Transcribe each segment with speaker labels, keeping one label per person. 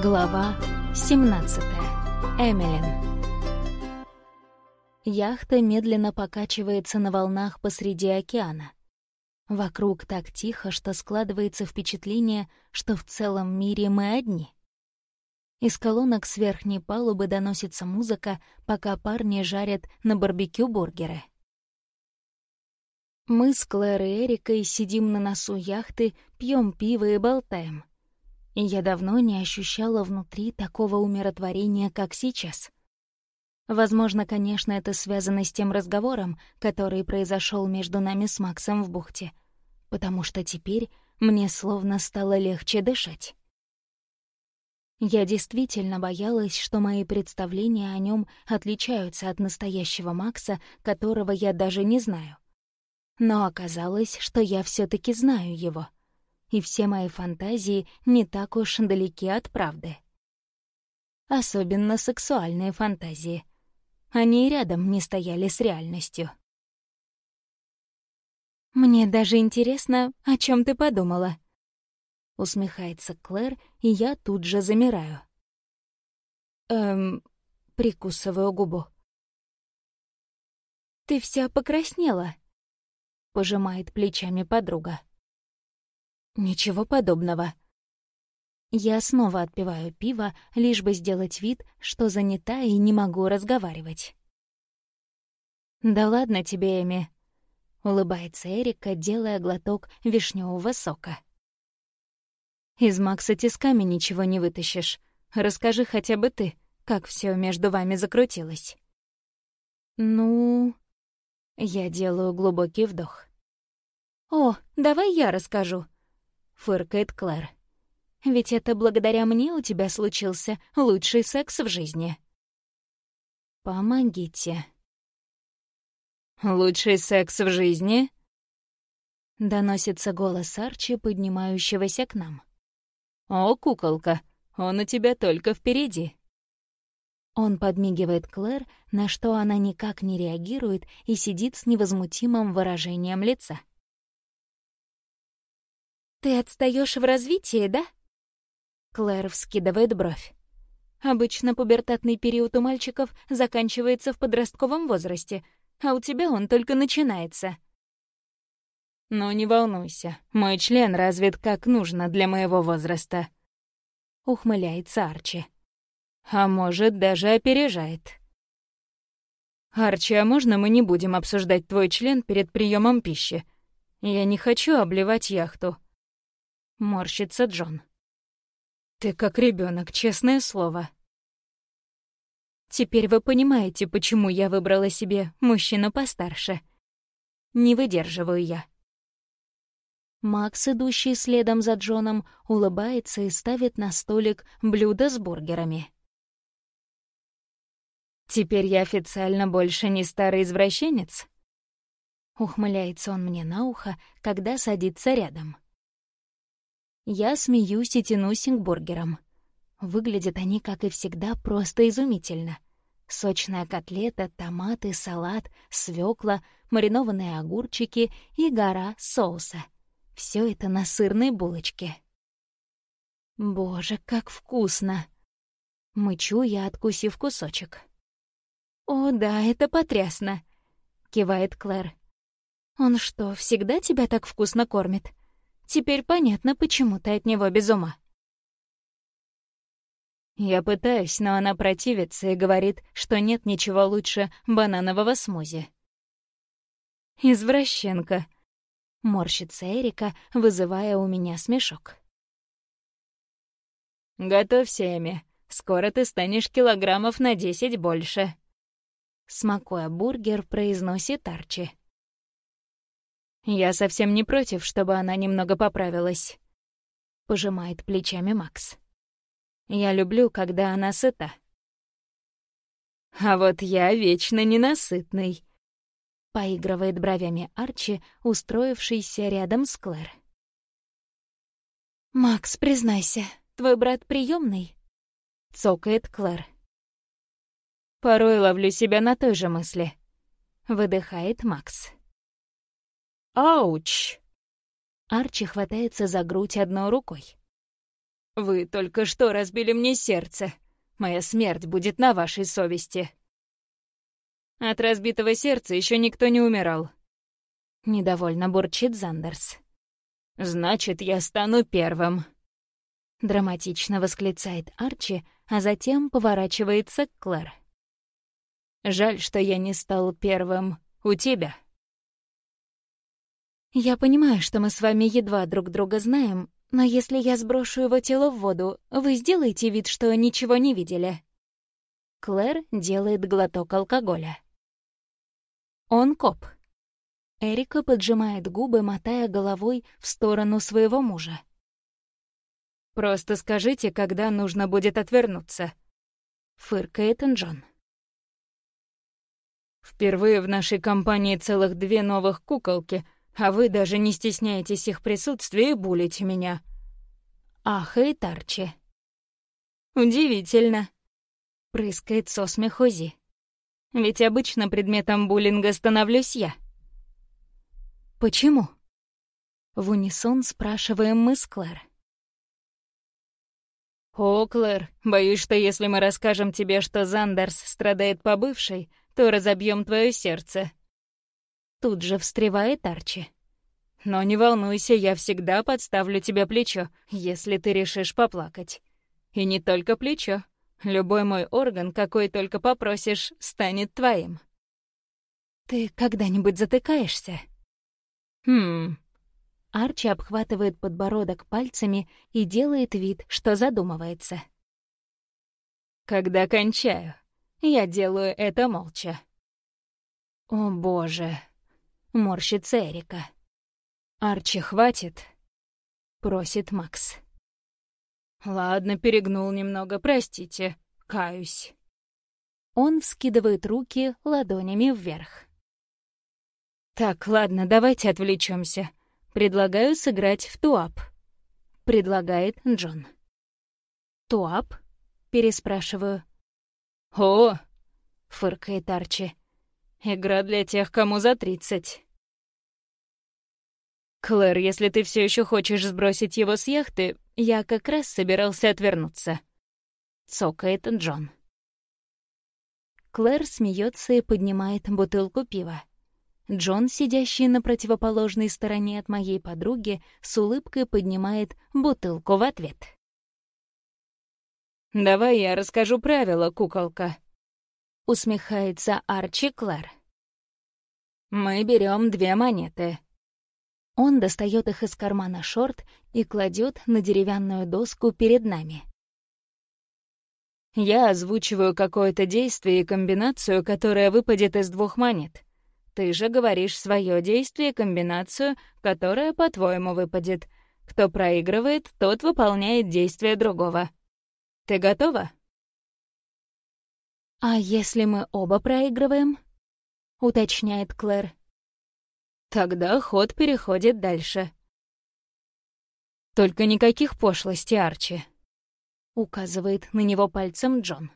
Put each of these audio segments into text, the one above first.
Speaker 1: Глава 17. Эмилин. Яхта медленно покачивается на волнах посреди океана. Вокруг так тихо, что складывается впечатление, что в целом мире мы одни. Из колонок с верхней палубы доносится музыка, пока парни жарят на барбекю бургеры. Мы с Клэр и Эрикой сидим на носу яхты, пьем пиво и болтаем — и я давно не ощущала внутри такого умиротворения, как сейчас. Возможно, конечно, это связано с тем разговором, который произошел между нами с Максом в бухте, потому что теперь мне словно стало легче дышать. Я действительно боялась, что мои представления о нем отличаются от настоящего Макса, которого я даже не знаю. Но оказалось, что я все таки знаю его — и все мои фантазии не так уж далеки от правды. Особенно сексуальные фантазии. Они рядом не стояли с реальностью. «Мне даже интересно, о чем ты подумала?» Усмехается Клэр, и я тут же замираю. Эм, прикусываю губу. «Ты вся покраснела», — пожимает плечами подруга. Ничего подобного. Я снова отпиваю пиво, лишь бы сделать вид, что занята и не могу разговаривать. «Да ладно тебе, Эми», — улыбается Эрика, делая глоток вишневого сока. «Из Макса тисками ничего не вытащишь. Расскажи хотя бы ты, как все между вами закрутилось». «Ну...» Я делаю глубокий вдох. «О, давай я расскажу», фыркает Клэр. «Ведь это благодаря мне у тебя случился лучший секс в жизни». «Помогите».
Speaker 2: «Лучший секс в жизни?»
Speaker 1: Доносится голос Арчи, поднимающегося к нам.
Speaker 2: «О, куколка, он у тебя только впереди».
Speaker 1: Он подмигивает Клэр, на что она никак не реагирует и сидит с невозмутимым выражением лица. «Ты отстаешь в развитии, да?» Клэр вскидывает бровь. Обычно пубертатный период у мальчиков заканчивается в подростковом возрасте, а у тебя он только начинается.
Speaker 2: «Ну, не волнуйся, мой член развит как нужно для моего возраста», — ухмыляется Арчи. «А может, даже опережает». «Арчи, а можно мы не будем обсуждать твой член перед приемом пищи? Я не хочу обливать яхту. Морщится Джон. «Ты как ребенок, честное слово».
Speaker 1: Теперь вы понимаете, почему я выбрала себе мужчину постарше. Не выдерживаю я. Макс, идущий следом за Джоном, улыбается и ставит на столик блюдо с бургерами.
Speaker 2: «Теперь я официально больше не старый извращенец?»
Speaker 1: Ухмыляется он мне на ухо, когда садится рядом. Я смеюсь и тянусь к бургерам. Выглядят они, как и всегда, просто изумительно. Сочная котлета, томаты, салат, свекла, маринованные огурчики и гора соуса. Все это на сырной булочке. Боже, как вкусно! Мычу я, откусив кусочек. «О, да, это потрясно!» — кивает Клэр. «Он что, всегда тебя так вкусно кормит?» Теперь понятно, почему ты от него без ума.
Speaker 2: Я пытаюсь, но она противится и говорит, что нет ничего лучше бананового смузи.
Speaker 1: «Извращенка», — морщится Эрика, вызывая у меня смешок.
Speaker 2: «Готовься, Эми. Скоро ты станешь килограммов на десять больше», —
Speaker 1: смакуя бургер, произносит Арчи.
Speaker 2: «Я совсем не против, чтобы она немного поправилась», — пожимает плечами Макс. «Я люблю, когда она сыта». «А вот я вечно ненасытный», — поигрывает бровями Арчи, устроившийся рядом с Клэр.
Speaker 1: «Макс, признайся, твой брат приемный? цокает Клэр.
Speaker 2: «Порой ловлю себя на той же мысли», — выдыхает Макс.
Speaker 1: «Ауч!» Арчи хватается за грудь одной рукой.
Speaker 2: Вы только что разбили мне сердце. Моя смерть будет на вашей совести. От разбитого сердца еще никто не умирал. Недовольно бурчит Зандерс. «Значит, я стану первым», — драматично восклицает Арчи, а затем поворачивается к Клэр. «Жаль, что я не стал первым у тебя».
Speaker 1: «Я понимаю, что мы с вами едва друг друга знаем, но если я сброшу его тело в воду, вы сделаете вид, что ничего не видели». Клэр делает глоток алкоголя. Он коп. Эрика поджимает губы, мотая головой в сторону своего мужа.
Speaker 2: «Просто скажите, когда нужно будет отвернуться», — фыркает Джон. «Впервые в нашей компании целых две новых куколки, а вы даже не стесняетесь их присутствия и булите меня».
Speaker 1: Ахает Арчи.
Speaker 2: «Удивительно», — прыскает со смеху Зи. Ведь обычно предметом буллинга становлюсь я.
Speaker 1: Почему? В унисон спрашиваем мы с Клэр.
Speaker 2: «О, Клэр, боюсь, что если мы расскажем тебе, что Зандерс страдает по бывшей, то разобьем твое сердце».
Speaker 1: Тут же встревает Арчи.
Speaker 2: «Но не волнуйся, я всегда подставлю тебе плечо, если ты решишь поплакать. И не только плечо. Любой мой орган, какой только попросишь, станет твоим.
Speaker 1: Ты когда-нибудь затыкаешься?
Speaker 2: Хм.
Speaker 1: Арчи обхватывает подбородок пальцами и делает вид, что задумывается.
Speaker 2: Когда кончаю, я делаю это молча.
Speaker 1: О, боже. Морщится Эрика.
Speaker 2: Арчи, хватит.
Speaker 1: Просит Макс.
Speaker 2: «Ладно, перегнул немного, простите. Каюсь».
Speaker 1: Он вскидывает руки ладонями вверх.
Speaker 2: «Так, ладно, давайте отвлечемся. Предлагаю сыграть в туап», — предлагает Джон.
Speaker 1: «Туап?» — переспрашиваю.
Speaker 2: «О!» — фыркает Арчи. «Игра для тех, кому за тридцать». «Клэр, если ты все еще хочешь сбросить его с яхты, я как раз собирался отвернуться. Цокает Джон.
Speaker 1: Клэр смеется и поднимает бутылку пива. Джон, сидящий на противоположной стороне от моей подруги, с улыбкой поднимает бутылку в ответ.
Speaker 2: «Давай я расскажу правила, куколка», — усмехается Арчи Клэр. «Мы берем две монеты —
Speaker 1: он достает их из кармана шорт и кладет на деревянную доску перед нами.
Speaker 2: Я озвучиваю какое-то действие и комбинацию, которая выпадет из двух монет. Ты же говоришь свое действие и комбинацию, которая, по-твоему, выпадет. Кто проигрывает, тот выполняет действие другого. Ты готова?
Speaker 1: «А если мы оба проигрываем?» — уточняет Клэр.
Speaker 2: Тогда ход переходит дальше. «Только никаких пошлостей, Арчи», — указывает на него пальцем Джон.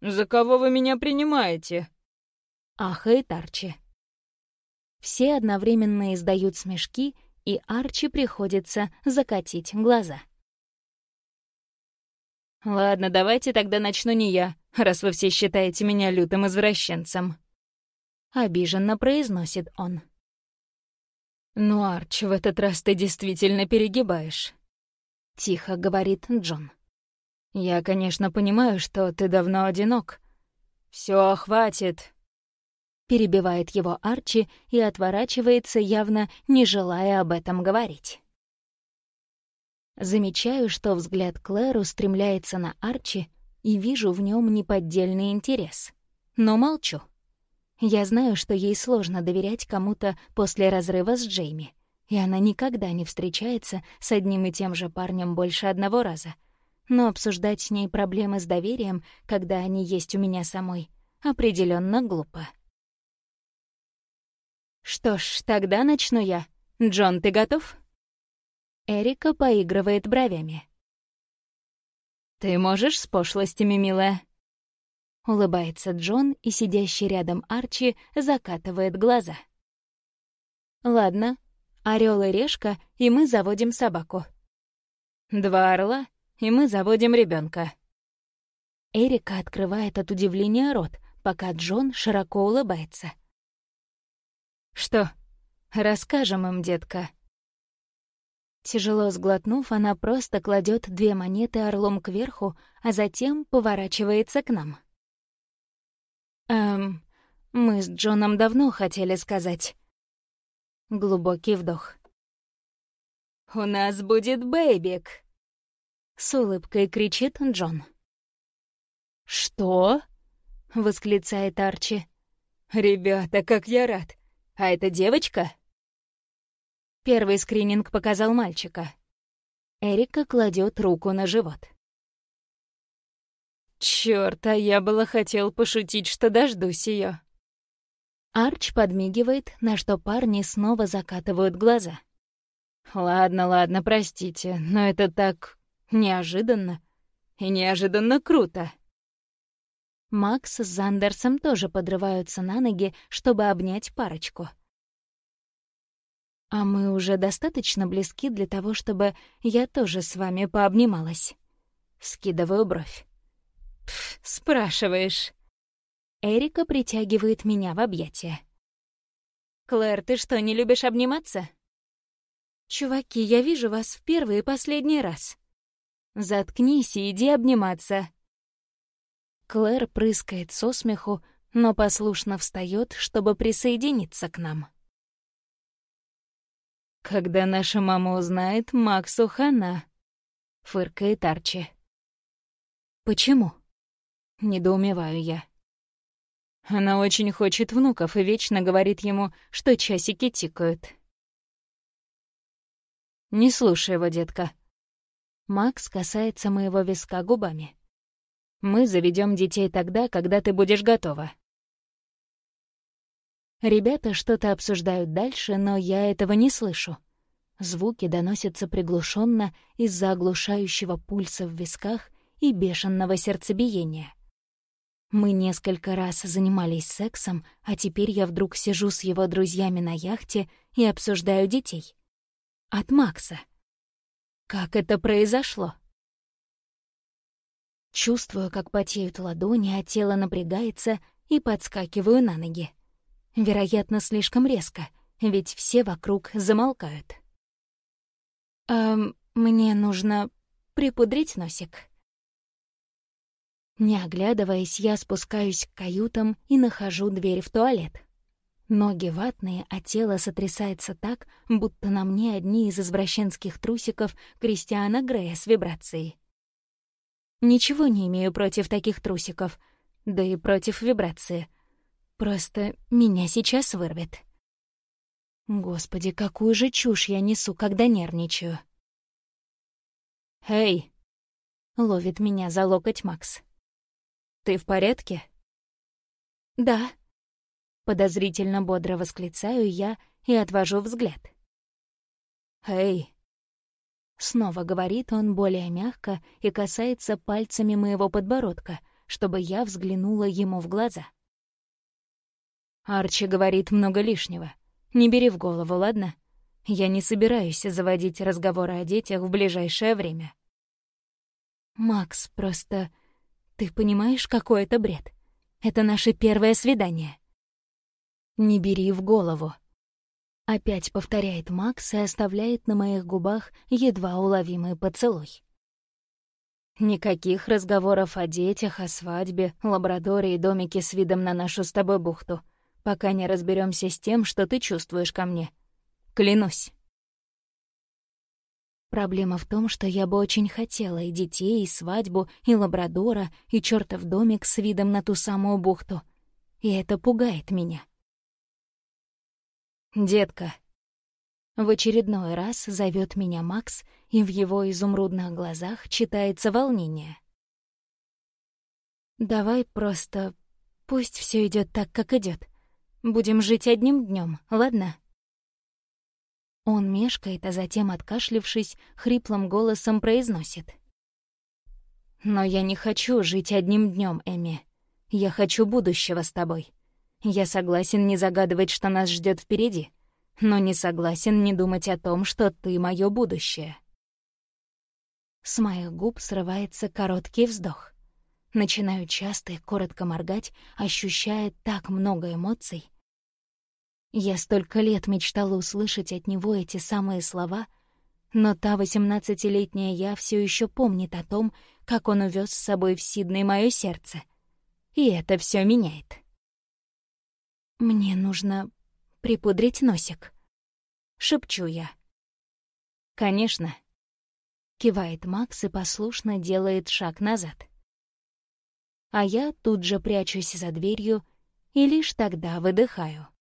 Speaker 2: «За кого вы меня принимаете?» — ахает Арчи.
Speaker 1: Все одновременно издают смешки, и Арчи приходится закатить глаза.
Speaker 2: «Ладно, давайте тогда начну не я, раз вы все считаете меня лютым извращенцем», — обиженно произносит он. «Ну, Арч, в этот раз ты действительно перегибаешь», — тихо говорит Джон. «Я, конечно, понимаю, что ты давно одинок. Все, хватит», — перебивает его Арчи и отворачивается, явно не желая об этом говорить.
Speaker 1: Замечаю, что взгляд Клэр устремляется на Арчи и вижу в нем неподдельный интерес. Но молчу. Я знаю, что ей сложно доверять кому-то после разрыва с Джейми, и она никогда не встречается с одним и тем же парнем больше одного раза. Но обсуждать с ней проблемы с доверием, когда они есть у меня самой, определенно глупо.
Speaker 2: «Что ж, тогда начну я. Джон, ты готов?»
Speaker 1: Эрика поигрывает бровями.
Speaker 2: «Ты можешь с пошлостями, милая?»
Speaker 1: Улыбается Джон, и сидящий рядом Арчи закатывает глаза. «Ладно, орел и решка, и мы заводим собаку».
Speaker 2: Два орла, и мы заводим ребенка.
Speaker 1: Эрика открывает от удивления рот, пока Джон широко улыбается.
Speaker 2: «Что, расскажем им, детка?»
Speaker 1: Тяжело сглотнув, она просто кладет две монеты орлом кверху, а затем поворачивается к нам. «Эм, мы с Джоном давно хотели сказать». Глубокий вдох.
Speaker 2: «У нас будет бэйбик!»
Speaker 1: С улыбкой кричит Джон.
Speaker 2: «Что?» — восклицает Арчи. «Ребята, как я рад! А это девочка?»
Speaker 1: Первый скрининг показал мальчика. Эрика кладет руку на живот.
Speaker 2: Чёрт, а я было хотел пошутить, что дождусь её.
Speaker 1: Арч подмигивает, на что парни снова закатывают глаза.
Speaker 2: «Ладно, ладно, простите, но это так неожиданно и неожиданно круто».
Speaker 1: Макс с Зандерсом тоже подрываются на ноги, чтобы обнять парочку. «А мы уже достаточно близки для того, чтобы я тоже с вами пообнималась?» Скидываю бровь.
Speaker 2: «Пф, спрашиваешь».
Speaker 1: Эрика притягивает меня в объятия.
Speaker 2: «Клэр, ты что, не любишь обниматься?»
Speaker 1: «Чуваки, я вижу вас в первый и последний раз».
Speaker 2: «Заткнись и иди обниматься».
Speaker 1: Клэр прыскает со смеху, но послушно встает, чтобы присоединиться к нам.
Speaker 2: «Когда наша мама узнает, Максу хана», — фыркает Арчи.
Speaker 1: «Почему?»
Speaker 2: — недоумеваю я. Она очень хочет внуков и вечно говорит ему, что часики тикают. Не слушай его, детка.
Speaker 1: Макс касается моего виска губами.
Speaker 2: Мы заведем детей тогда, когда ты будешь готова.
Speaker 1: Ребята что-то обсуждают дальше, но я этого не слышу. Звуки доносятся приглушенно из-за оглушающего пульса в висках и бешеного сердцебиения. Мы несколько раз занимались сексом, а теперь я вдруг сижу с его друзьями на яхте и обсуждаю детей от Макса. Как это произошло? Чувствую, как потеют ладони, а тело напрягается, и подскакиваю на ноги. Вероятно, слишком резко, ведь все вокруг замолкают. «Эм, мне нужно припудрить носик». Не оглядываясь, я спускаюсь к каютам и нахожу дверь в туалет. Ноги ватные, а тело сотрясается так, будто на мне одни из извращенских трусиков Кристиана Грея с вибрацией. Ничего не имею против таких трусиков, да и против вибрации. Просто меня сейчас вырвет. Господи, какую же чушь я несу, когда нервничаю.
Speaker 2: «Эй!»
Speaker 1: — ловит меня за локоть Макс.
Speaker 2: «Ты в порядке?»
Speaker 1: «Да», Подозрительно бодро восклицаю я и отвожу взгляд.
Speaker 2: «Эй!»
Speaker 1: Снова говорит он более мягко и касается пальцами моего подбородка, чтобы я взглянула ему в глаза.
Speaker 2: Арчи говорит много лишнего. Не бери в голову, ладно? Я не собираюсь заводить разговоры о детях в ближайшее время.
Speaker 1: «Макс, просто... Ты понимаешь, какой это бред? Это наше первое свидание. «Не бери в голову». Опять повторяет Макс и оставляет на моих губах едва уловимый поцелуй.
Speaker 2: Никаких разговоров о детях, о свадьбе, лабрадоре и домике с видом на нашу с тобой бухту, пока не разберемся с тем, что ты чувствуешь ко мне. Клянусь.
Speaker 1: Проблема в том, что я бы очень хотела и детей, и свадьбу, и лабрадора, и чертов домик с видом на ту самую бухту. И это пугает меня.
Speaker 2: «Детка».
Speaker 1: В очередной раз зовет меня Макс, и в его изумрудных глазах читается волнение. «Давай просто... Пусть все идет так, как идет. Будем жить одним днем, ладно?» Он мешкает, а затем, откашлившись, хриплым голосом произносит. «Но я не хочу жить одним днем, Эми. Я хочу будущего с тобой. Я согласен не загадывать, что нас ждет впереди, но не согласен не думать о том, что ты — мое будущее. С моих губ срывается короткий вздох. Начинаю часто и коротко моргать, ощущая так много эмоций. Я столько лет мечтала услышать от него эти самые слова, но та восемнадцатилетняя я все еще помнит о том, как он увез с собой в Сидней мое сердце. И это все меняет. «Мне нужно припудрить носик», — шепчу я.
Speaker 2: «Конечно», — кивает Макс и послушно делает шаг назад.
Speaker 1: А я тут же прячусь за дверью и лишь тогда выдыхаю.